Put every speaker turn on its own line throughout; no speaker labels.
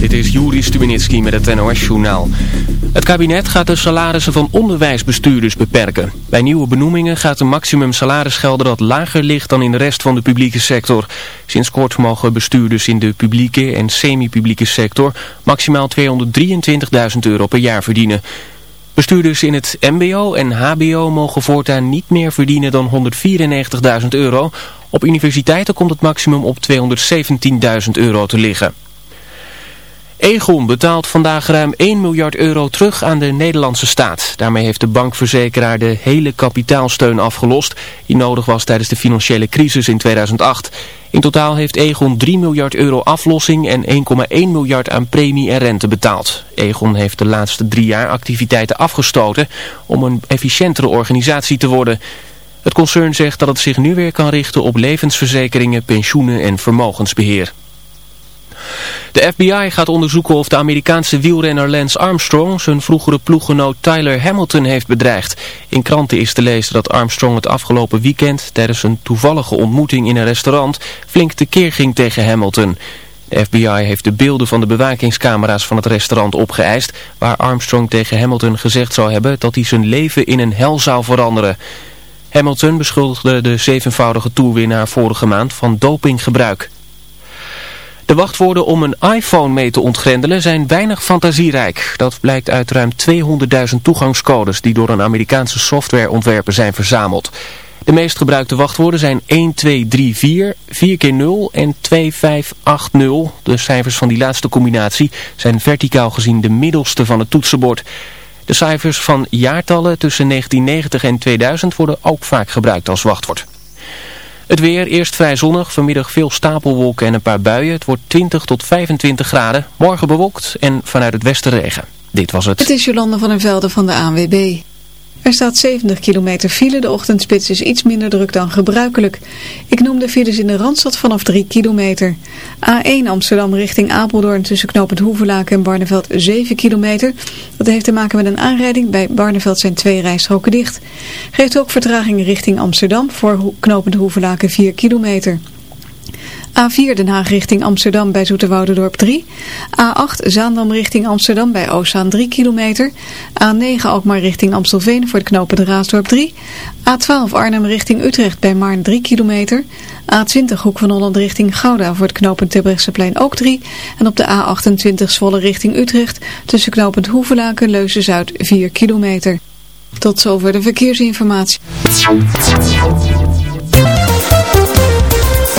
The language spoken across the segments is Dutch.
Dit is Juri Stubenitski met het NOS-journaal. Het kabinet gaat de salarissen van onderwijsbestuurders beperken. Bij nieuwe benoemingen gaat de maximum salaris gelden dat lager ligt dan in de rest van de publieke sector. Sinds kort mogen bestuurders in de publieke en semi-publieke sector maximaal 223.000 euro per jaar verdienen. Bestuurders in het mbo en hbo mogen voortaan niet meer verdienen dan 194.000 euro. Op universiteiten komt het maximum op 217.000 euro te liggen. Egon betaalt vandaag ruim 1 miljard euro terug aan de Nederlandse staat. Daarmee heeft de bankverzekeraar de hele kapitaalsteun afgelost... die nodig was tijdens de financiële crisis in 2008. In totaal heeft Egon 3 miljard euro aflossing en 1,1 miljard aan premie en rente betaald. Egon heeft de laatste drie jaar activiteiten afgestoten om een efficiëntere organisatie te worden... Het concern zegt dat het zich nu weer kan richten op levensverzekeringen, pensioenen en vermogensbeheer. De FBI gaat onderzoeken of de Amerikaanse wielrenner Lance Armstrong zijn vroegere ploeggenoot Tyler Hamilton heeft bedreigd. In kranten is te lezen dat Armstrong het afgelopen weekend tijdens een toevallige ontmoeting in een restaurant flink tekeer ging tegen Hamilton. De FBI heeft de beelden van de bewakingscamera's van het restaurant opgeëist waar Armstrong tegen Hamilton gezegd zou hebben dat hij zijn leven in een hel zou veranderen. Hamilton beschuldigde de zevenvoudige toerwinnaar vorige maand van dopinggebruik. De wachtwoorden om een iPhone mee te ontgrendelen zijn weinig fantasierijk. Dat blijkt uit ruim 200.000 toegangscodes die door een Amerikaanse softwareontwerper zijn verzameld. De meest gebruikte wachtwoorden zijn 1234, 4 keer 0 en 2580. De cijfers van die laatste combinatie zijn verticaal gezien de middelste van het toetsenbord. De cijfers van jaartallen tussen 1990 en 2000 worden ook vaak gebruikt als wachtwoord. Het weer, eerst vrij zonnig, vanmiddag veel stapelwolken en een paar buien. Het wordt 20 tot 25 graden, morgen bewolkt en vanuit het westen regen. Dit was het. Het
is Jolande van der Velde van de ANWB. Er staat 70 kilometer file. De ochtendspits is iets minder druk dan gebruikelijk. Ik noem de files in de Randstad vanaf 3 kilometer. A1 Amsterdam richting Apeldoorn tussen knooppunt Hoevelaken en Barneveld 7 kilometer. Dat heeft te maken met een aanrijding. Bij Barneveld zijn twee rijstroken dicht. Geeft ook vertraging richting Amsterdam voor knooppunt Hoevelaken 4 kilometer. A4 Den Haag richting Amsterdam bij Zoeterwoudendorp 3. A8 Zaandam richting Amsterdam bij Oostzaan 3 kilometer. A9 Alkmaar richting Amstelveen voor de knopen Raasdorp 3. A12 Arnhem richting Utrecht bij Maarn 3 kilometer. A20 Hoek van Holland richting Gouda voor het knooppunt Terbrechtseplein ook 3. En op de A28 Zwolle richting Utrecht tussen knooppunt Hoevelaken Leuzen-Zuid 4 kilometer. Tot zover de verkeersinformatie.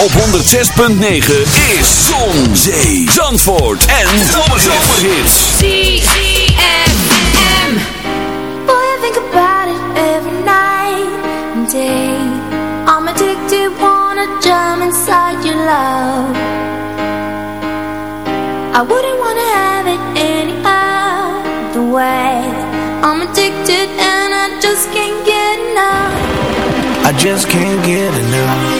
Op 106.9 is Zon, Zee, Zandvoort en Zomerhits.
ZFM.
Boy, I think about it every night and day. I'm addicted, wanna jump inside your love. I wouldn't wanna have it any other way. I'm addicted and I just can't get enough.
I just can't get enough.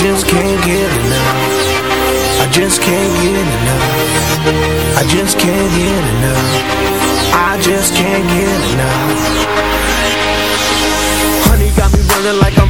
Just can't get enough. I just can't get enough. I just can't get enough. I just can't get enough. Honey got me running like I'm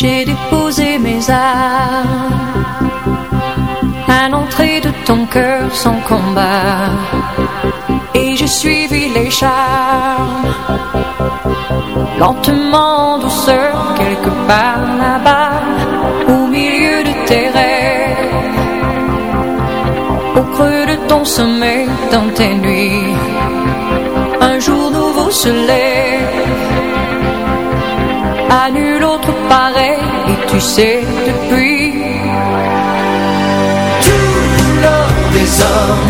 j'ai déposé mes armes à l'entrée de ton cœur sans combat. Et j'ai suivi les charmes, lentement, douceur, quelque part là-bas, au milieu de tes rêves, au creux de ton sommeil, dans tes nuits. Un jour nouveau se lève, à nul autre pareil, et tu sais depuis
des hommes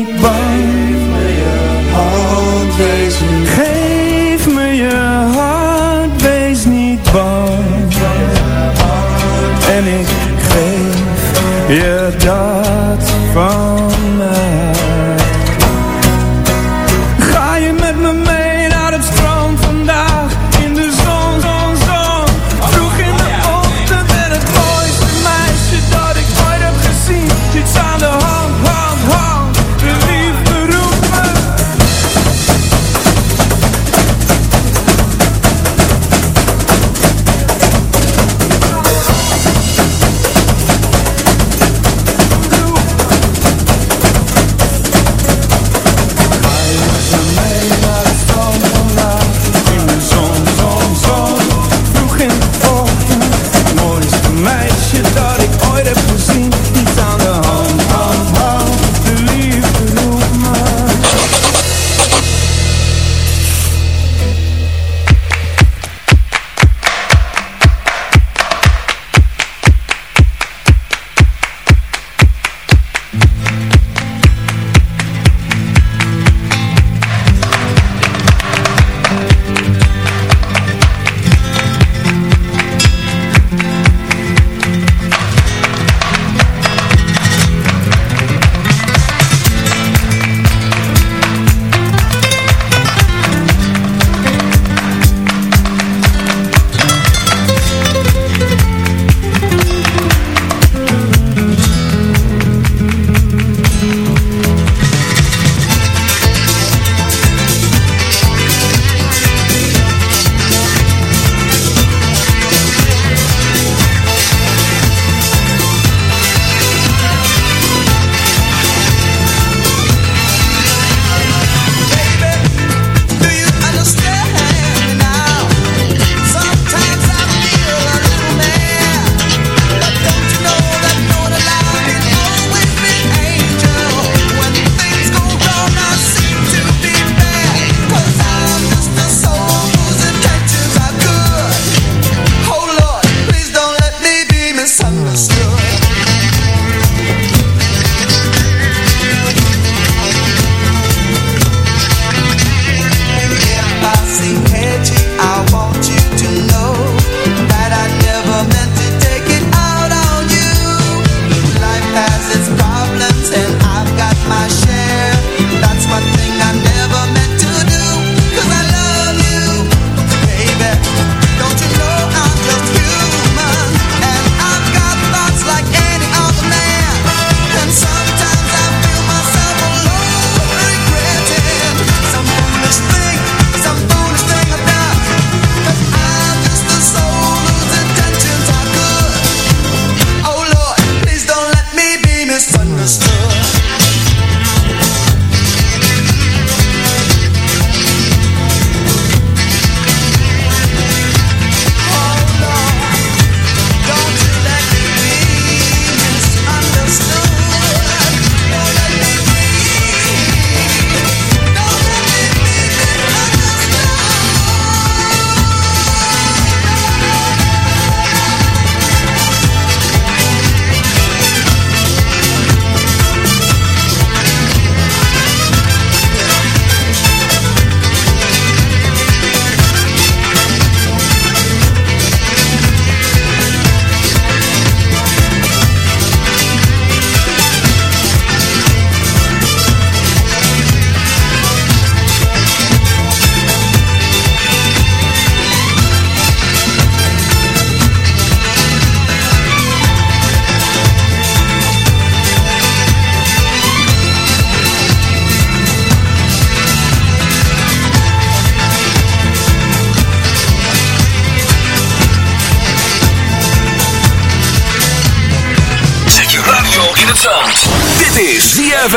Yeah, that's from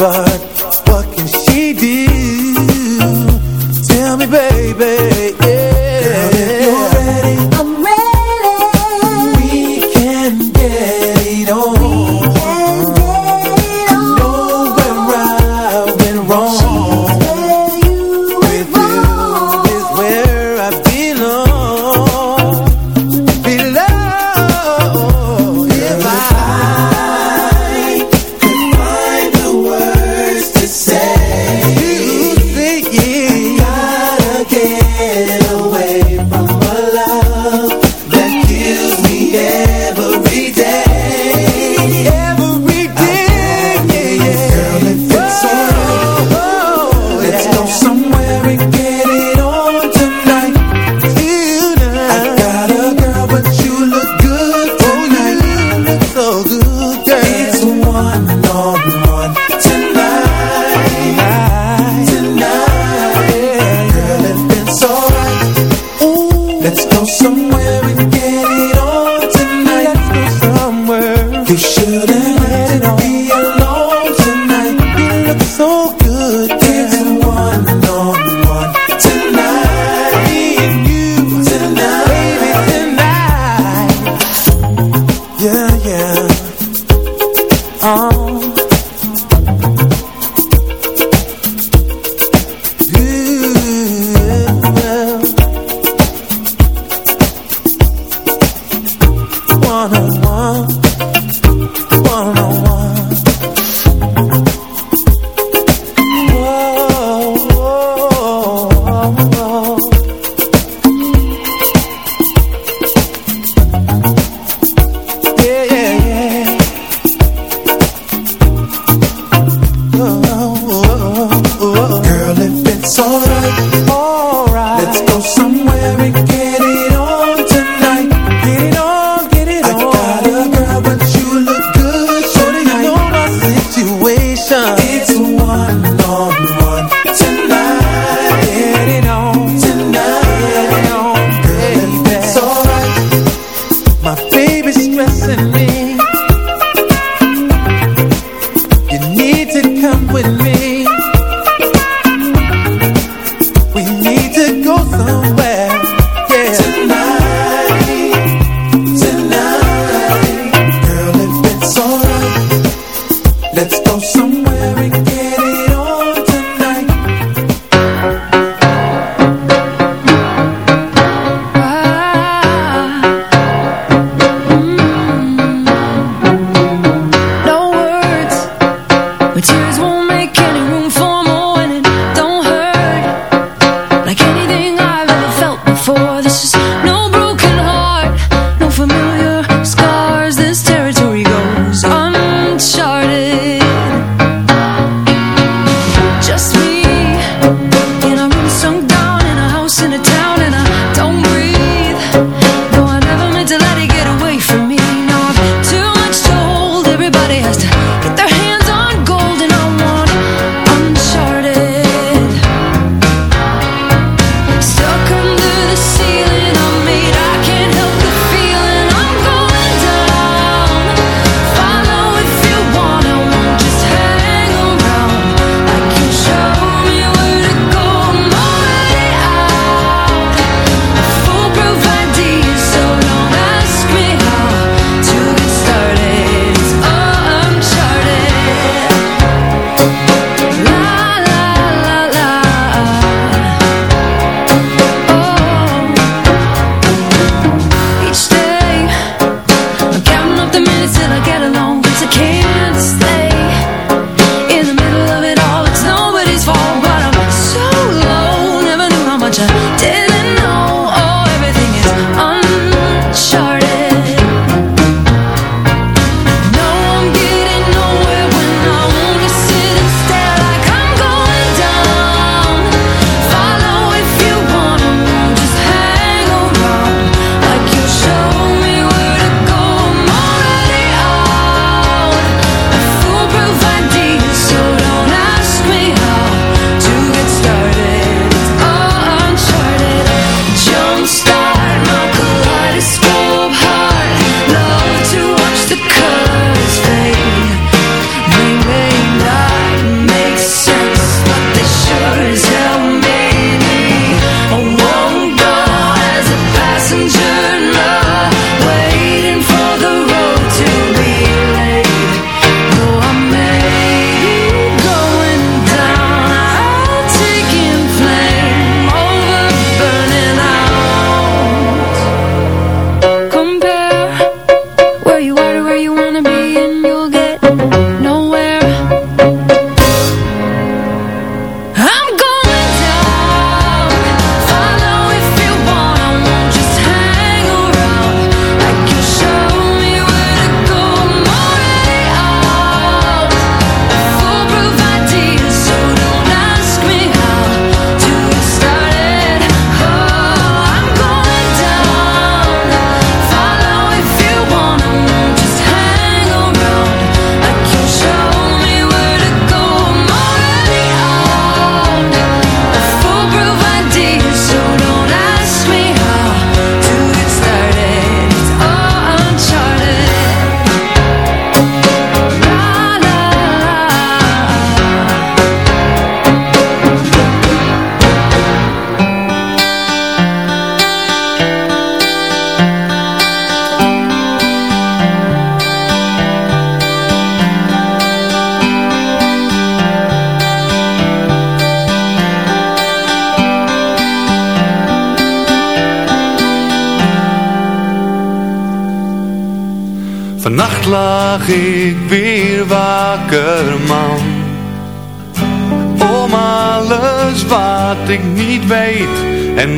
over